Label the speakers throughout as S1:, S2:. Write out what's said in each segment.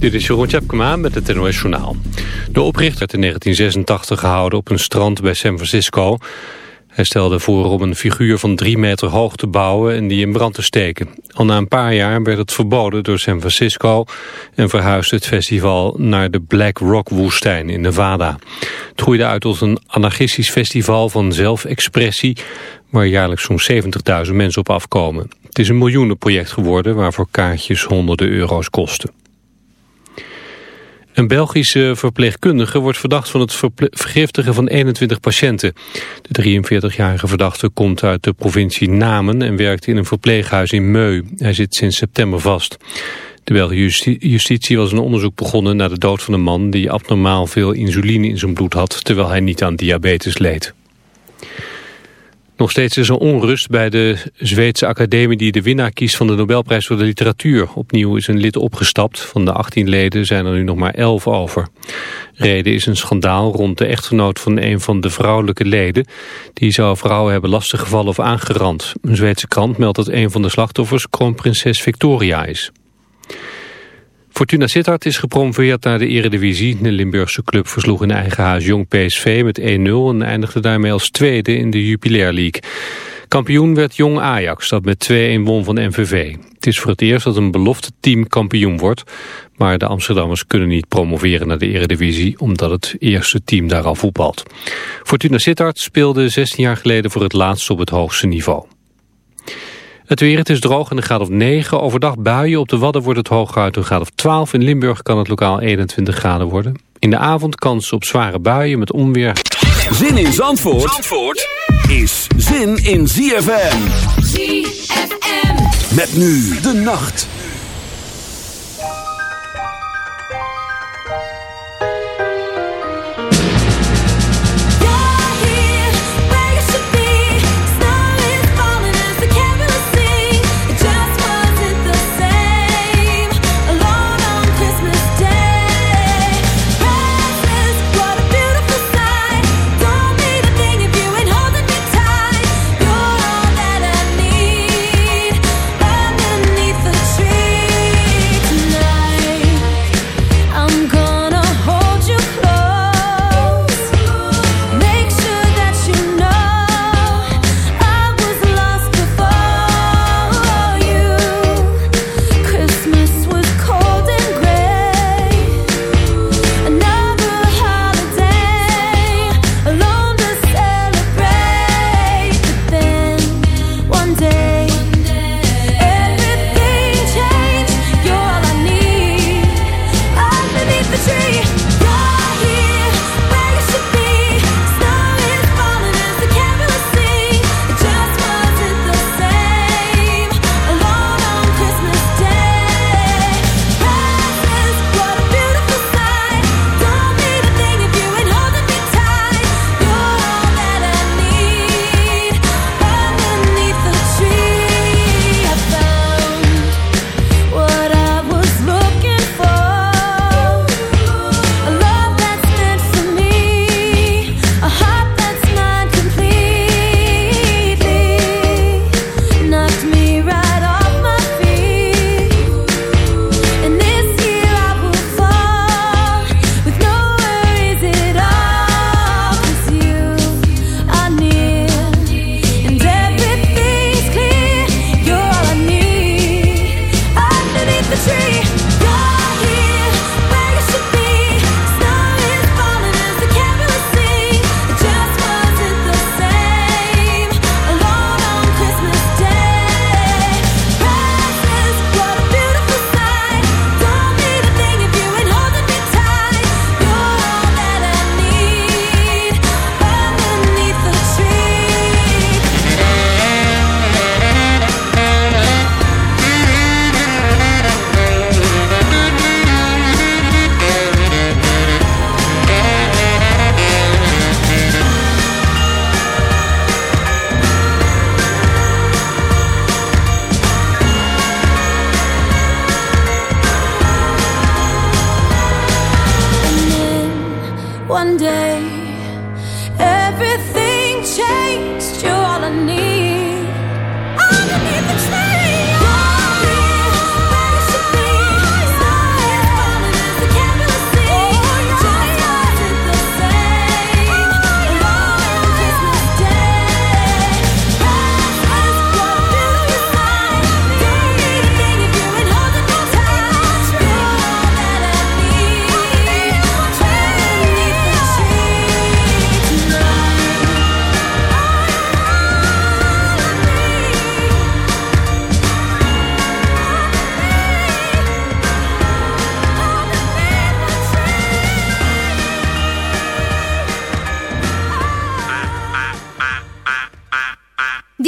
S1: Dit is Jeroen Tjepkema met het NOS Journaal. De oprichter werd in 1986 gehouden op een strand bij San Francisco. Hij stelde voor om een figuur van drie meter hoog te bouwen en die in brand te steken. Al na een paar jaar werd het verboden door San Francisco... en verhuisde het festival naar de Black Rock woestijn in Nevada. Het groeide uit tot een anarchistisch festival van zelfexpressie... waar jaarlijks zo'n 70.000 mensen op afkomen. Het is een miljoenenproject geworden waarvoor kaartjes honderden euro's kosten. Een Belgische verpleegkundige wordt verdacht van het vergiftigen van 21 patiënten. De 43-jarige verdachte komt uit de provincie Namen en werkt in een verpleeghuis in Meu. Hij zit sinds september vast. De Belgische justitie was een onderzoek begonnen naar de dood van een man die abnormaal veel insuline in zijn bloed had, terwijl hij niet aan diabetes leed. Nog steeds is er onrust bij de Zweedse academie die de winnaar kiest van de Nobelprijs voor de literatuur. Opnieuw is een lid opgestapt. Van de 18 leden zijn er nu nog maar 11 over. Reden is een schandaal rond de echtgenoot van een van de vrouwelijke leden. Die zou vrouwen hebben lastiggevallen of aangerand. Een Zweedse krant meldt dat een van de slachtoffers kroonprinses Victoria is. Fortuna Sittard is gepromoveerd naar de eredivisie. De Limburgse club versloeg in eigen huis Jong PSV met 1-0... en eindigde daarmee als tweede in de Jupiler League. Kampioen werd Jong Ajax, dat met 2-1 won van MVV. Het is voor het eerst dat een belofte team kampioen wordt... maar de Amsterdammers kunnen niet promoveren naar de eredivisie... omdat het eerste team daar al voetbalt. Fortuna Sittard speelde 16 jaar geleden voor het laatst op het hoogste niveau. Het weer, het is droog en een graad of 9. Overdag buien. Op de Wadden wordt het hooguit een graad of 12. In Limburg kan het lokaal 21 graden worden. In de avond kans op zware buien met onweer.
S2: Zin in Zandvoort, Zandvoort is zin in ZFM. ZFM. Met nu de nacht.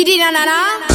S3: Didi na na na.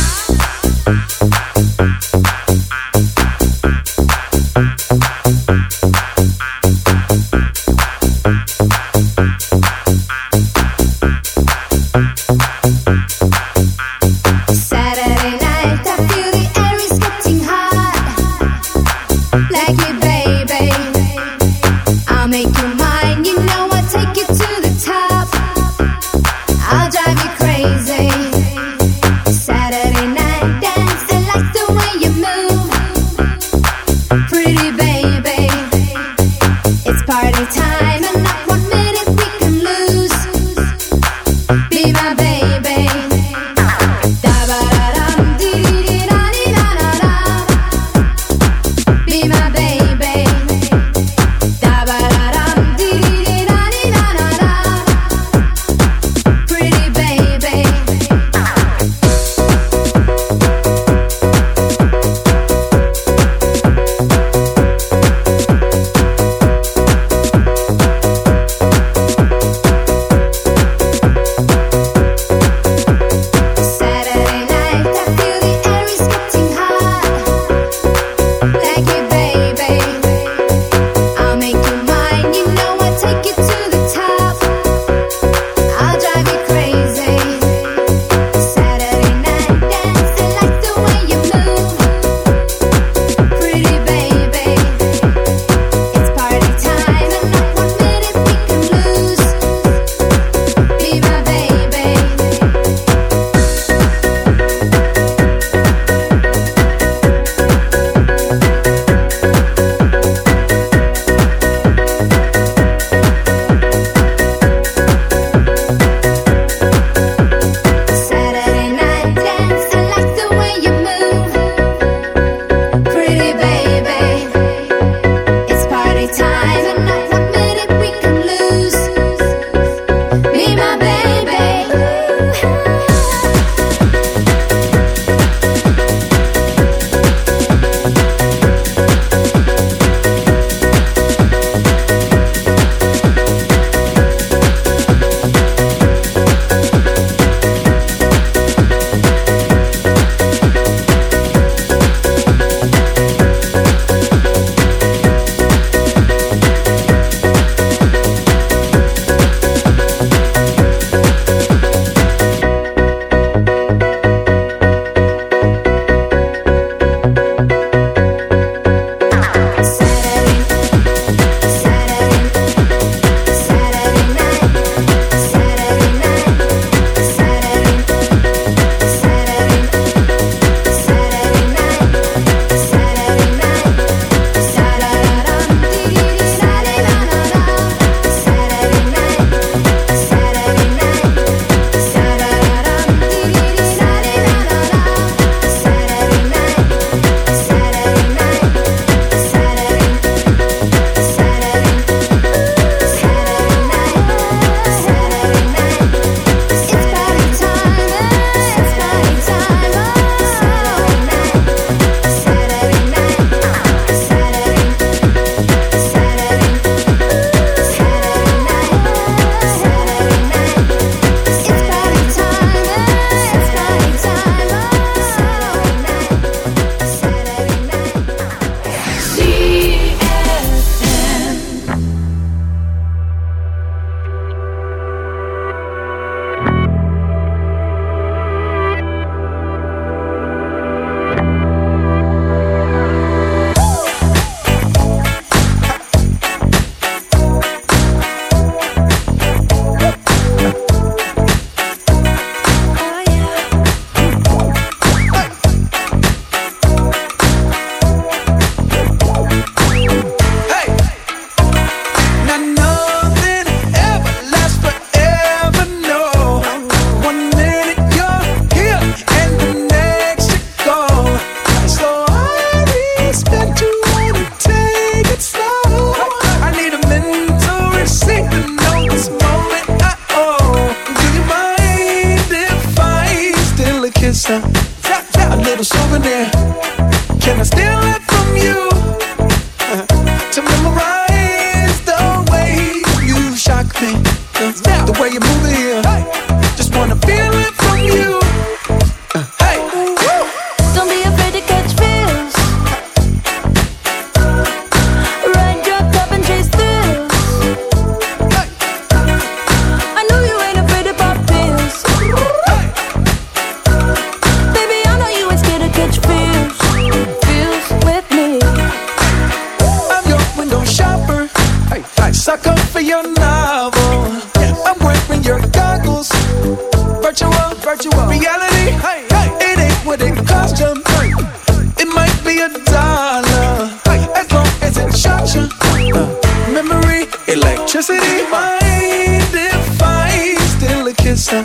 S3: Uh,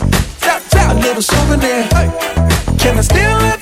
S3: a little souvenir. Can I steal it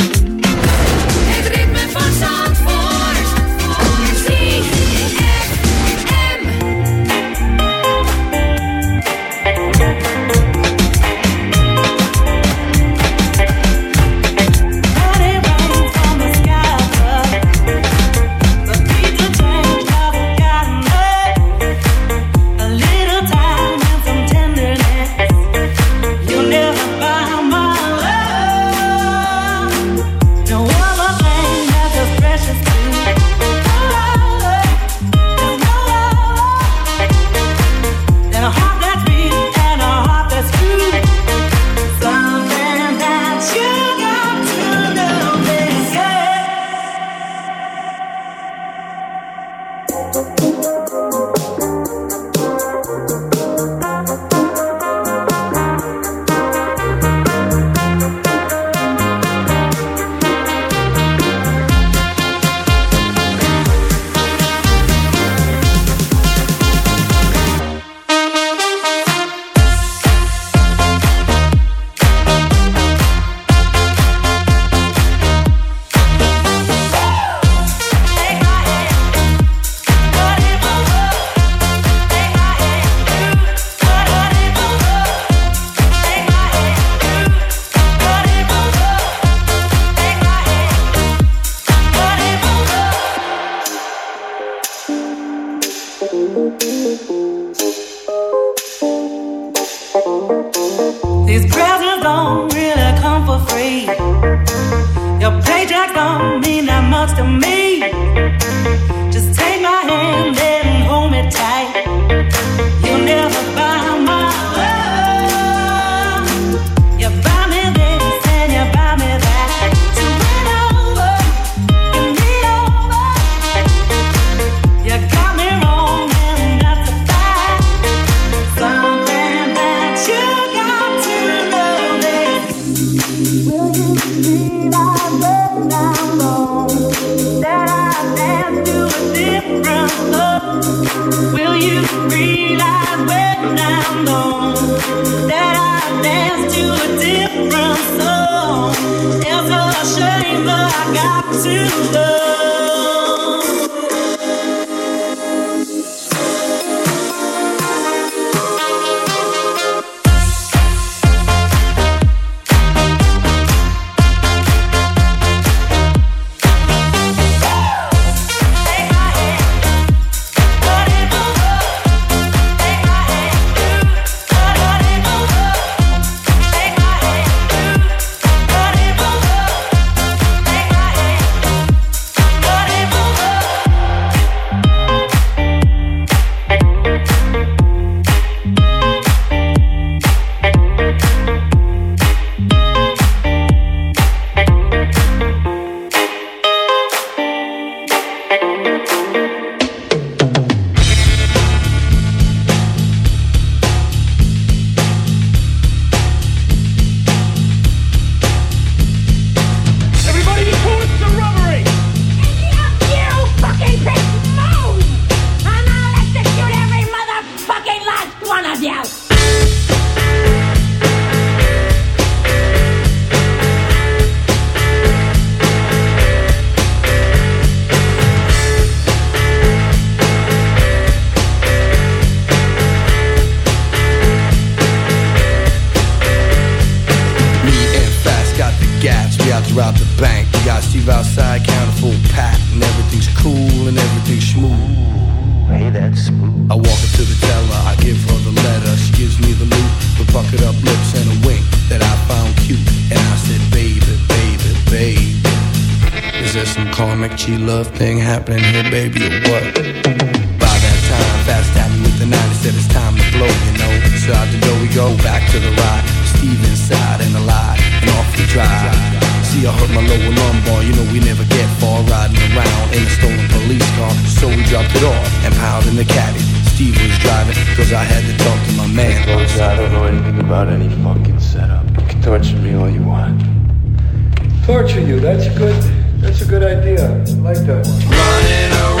S2: you
S4: the bank. Got Steve outside, counter full pack, and everything's cool and everything's smooth. Hey, that's smooth. I walk up to the teller, I give her the letter. She gives me the loot with bucket up lips and a wink that I found cute. And I said, baby, baby, baby. Is there some karmic G love thing happening here, baby, or what? By that time, fast tapping with the 90 said it's time to blow, you know. So out the door we go, back to the ride. Steve inside and the lie, and off we drive. See, I hurt my lower lumbar, you know we never get far riding around in a stolen police car. So we dropped it off and piled in the caddy. Steve was driving, cause I had to talk to my man.
S5: Folks, I don't know anything about any fucking setup. You can torture me all you want.
S6: Torture you, that's good. That's a good idea. I like that one.
S3: Running around,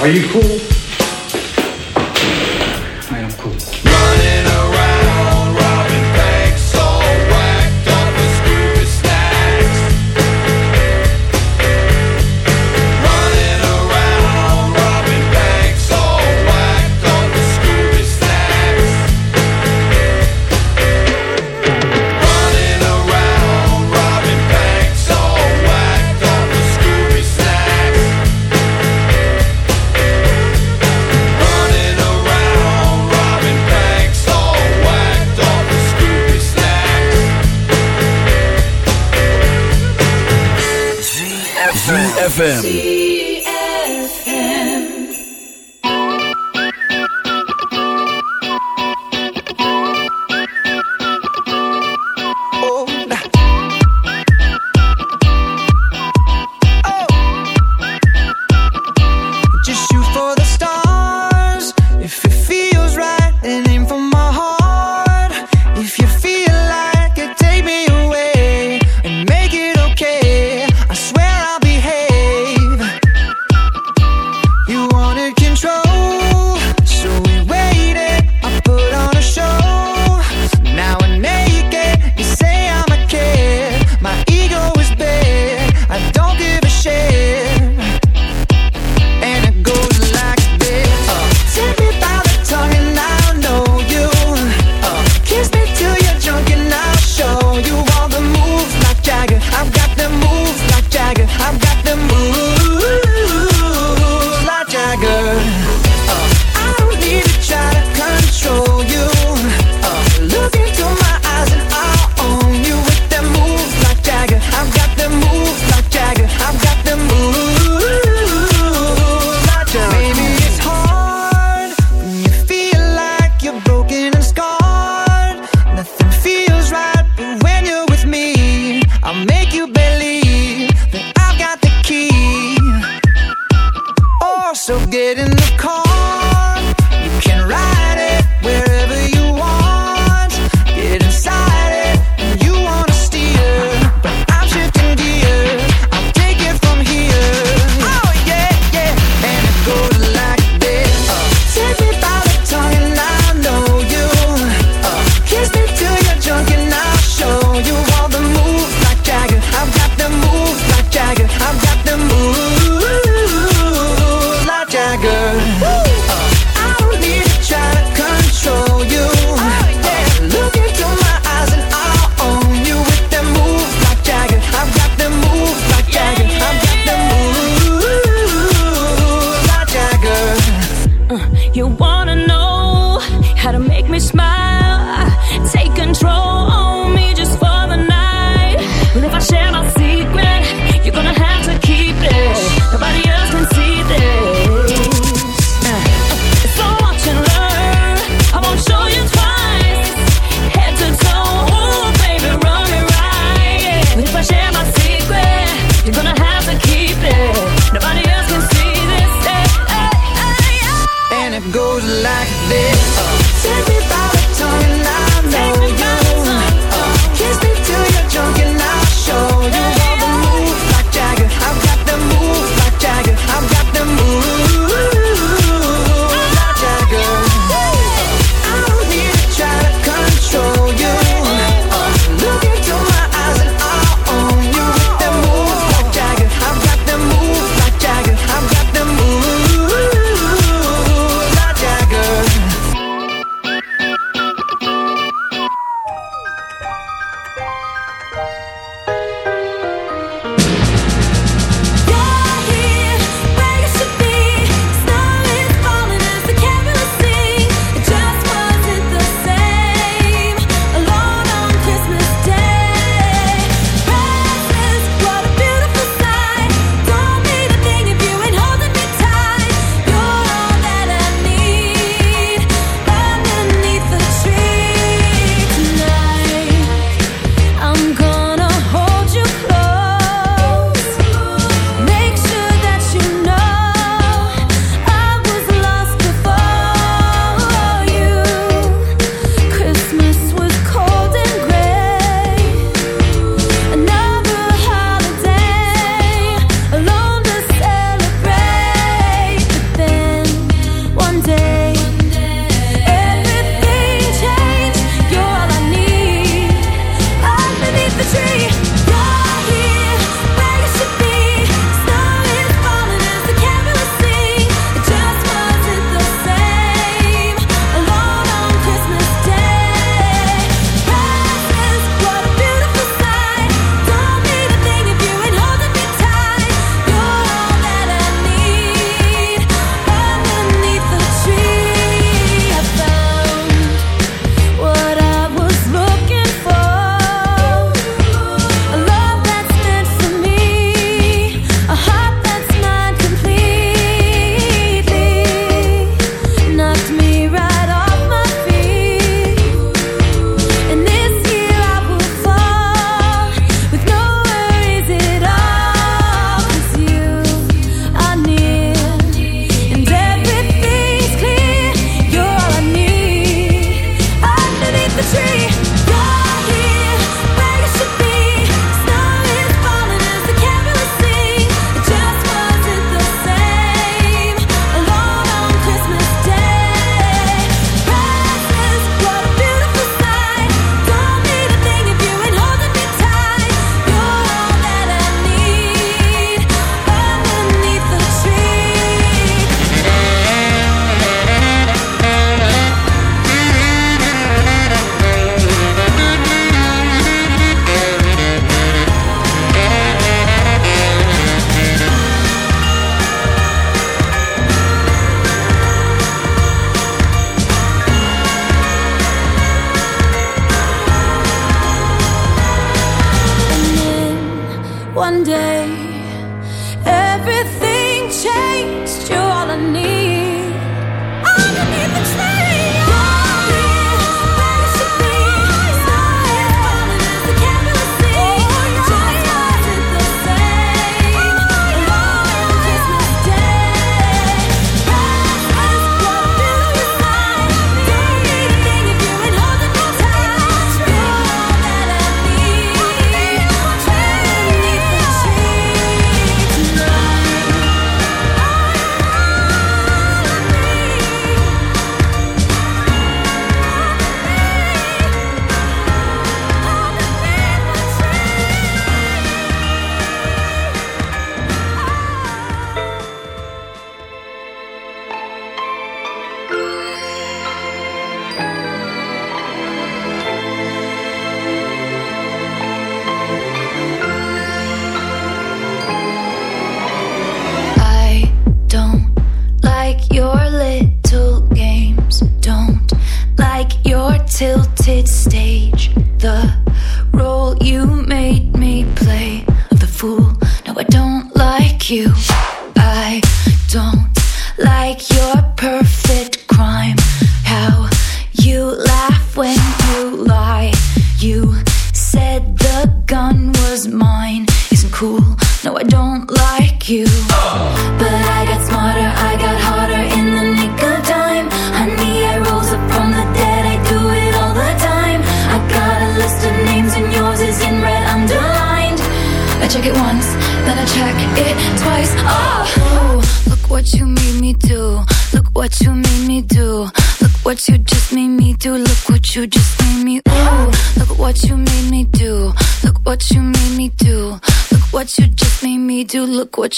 S6: Are you cool?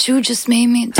S3: You
S2: just
S7: made me do.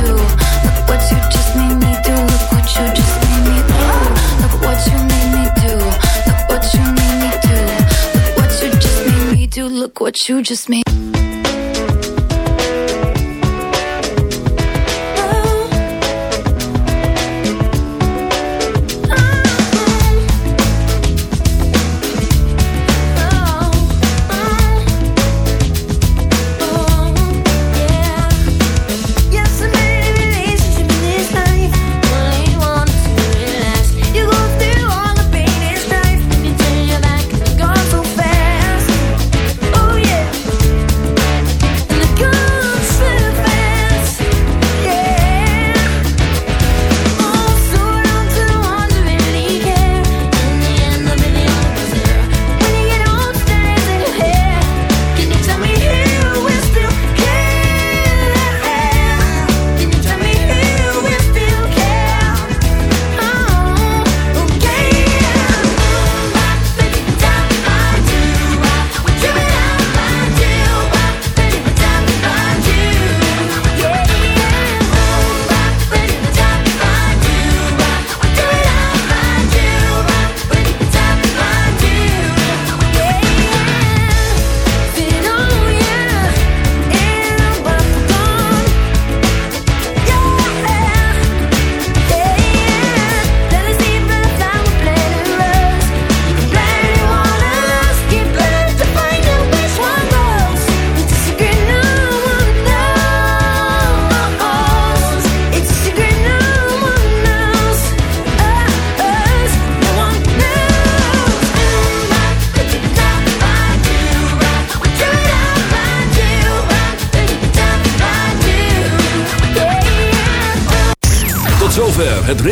S7: What you just made.